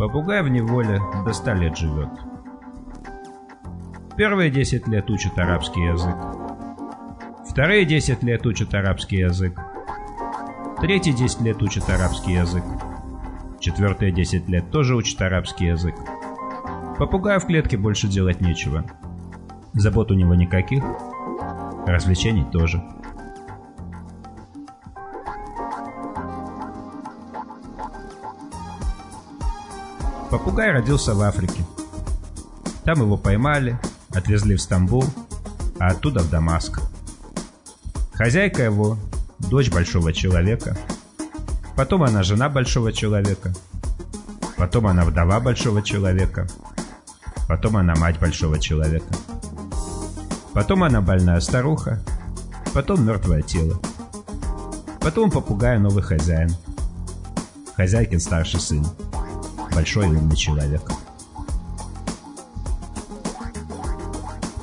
Попугай в неволе до ста лет живет. Первые десять лет учат арабский язык. Вторые десять лет учат арабский язык. Третьи десять лет учат арабский язык. Четвертые десять лет тоже учат арабский язык. Попугаю в клетке больше делать нечего. Забот у него никаких, развлечений тоже. Попугай родился в Африке. Там его поймали, отвезли в Стамбул, а оттуда в Дамаск. Хозяйка его – дочь большого человека. Потом она жена большого человека. Потом она вдова большого человека. Потом она мать большого человека. Потом она больная старуха. Потом мертвое тело. Потом попугая новый хозяин. Хозяйкин старший сын большой умный человек.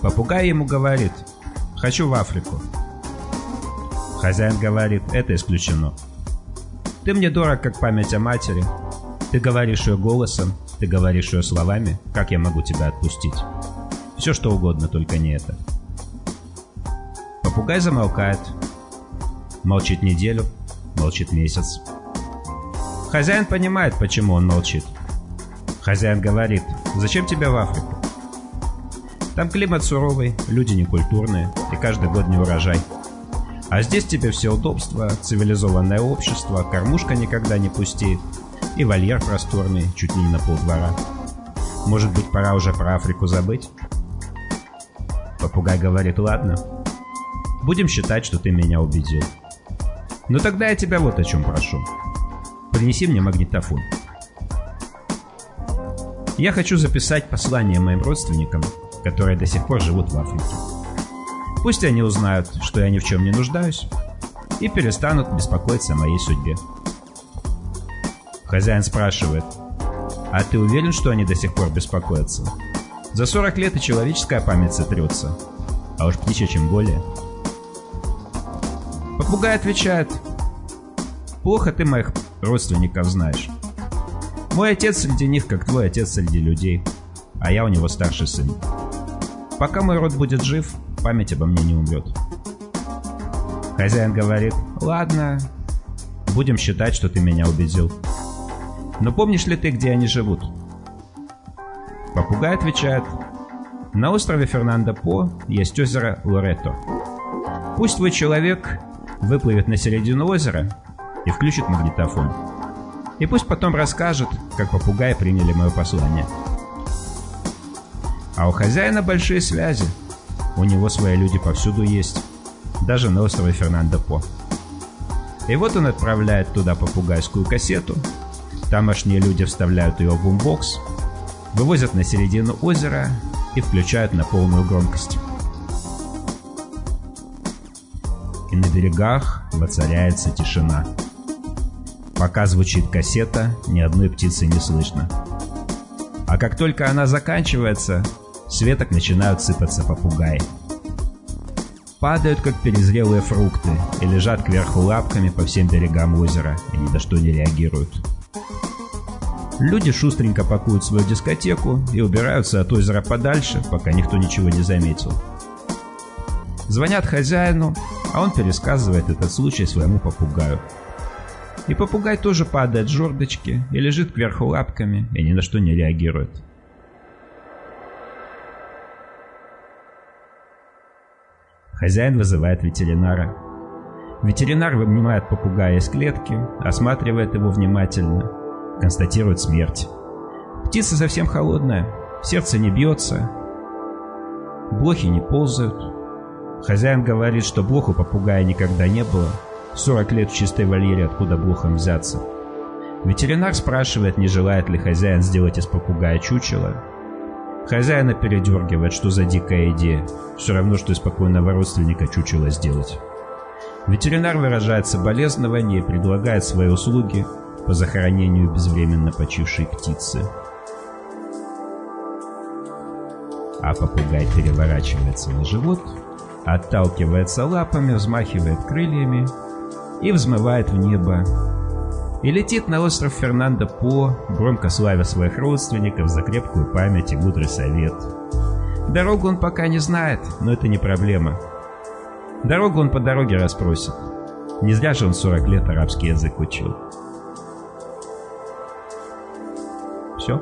Попугай ему говорит, хочу в Африку. Хозяин говорит, это исключено. Ты мне дорог, как память о матери. Ты говоришь ее голосом, ты говоришь ее словами, как я могу тебя отпустить? Все что угодно, только не это. Попугай замолкает. Молчит неделю, молчит месяц. Хозяин понимает, почему он молчит. Хозяин говорит, зачем тебе в Африку? Там климат суровый, люди некультурные, и каждый год не урожай. А здесь тебе все удобства, цивилизованное общество, кормушка никогда не пустеет, и вольер просторный, чуть ли не на полдвора. Может быть, пора уже про Африку забыть? Попугай говорит, ладно. Будем считать, что ты меня убедил. Но тогда я тебя вот о чем прошу. Принеси мне магнитофон. Я хочу записать послание моим родственникам, которые до сих пор живут в Африке. Пусть они узнают, что я ни в чем не нуждаюсь, и перестанут беспокоиться о моей судьбе. Хозяин спрашивает, а ты уверен, что они до сих пор беспокоятся? За 40 лет и человеческая память сотрется, а уж птичья чем более. Попугай отвечает, плохо ты моих родственников знаешь. Мой отец среди них, как твой отец среди людей, а я у него старший сын. Пока мой род будет жив, память обо мне не умрет. Хозяин говорит, ладно, будем считать, что ты меня убедил. Но помнишь ли ты, где они живут? Попугай отвечает, на острове Фернандо По есть озеро Лорето. Пусть твой человек выплывет на середину озера и включит магнитофон. И пусть потом расскажет, как попугаи приняли мое послание. А у хозяина большие связи. У него свои люди повсюду есть. Даже на острове Фернандо По. И вот он отправляет туда попугайскую кассету. Тамошние люди вставляют ее в бумбокс, вывозят на середину озера и включают на полную громкость. И на берегах воцаряется тишина. Пока звучит кассета, ни одной птицы не слышно. А как только она заканчивается, с веток начинают сыпаться попугаи. Падают, как перезрелые фрукты, и лежат кверху лапками по всем берегам озера, и ни на что не реагируют. Люди шустренько пакуют свою дискотеку и убираются от озера подальше, пока никто ничего не заметил. Звонят хозяину, а он пересказывает этот случай своему попугаю. И попугай тоже падает с жердочки и лежит кверху лапками и ни на что не реагирует. Хозяин вызывает ветеринара. Ветеринар вынимает попугая из клетки, осматривает его внимательно, констатирует смерть. Птица совсем холодная, сердце не бьется, блохи не ползают. Хозяин говорит, что блох у попугая никогда не было, 40 лет в чистой вольере, откуда блохам взяться. Ветеринар спрашивает, не желает ли хозяин сделать из попугая чучело. Хозяина передергивает, что за дикая идея. Все равно, что из спокойного родственника чучело сделать. Ветеринар выражает соболезнование и предлагает свои услуги по захоронению безвременно почившей птицы. А попугай переворачивается на живот, отталкивается лапами, взмахивает крыльями и взмывает в небо, и летит на остров Фернандо По, громко славя своих родственников за крепкую память и мудрый совет. Дорогу он пока не знает, но это не проблема. Дорогу он по дороге расспросит. Не зря же он 40 лет арабский язык учил. Все?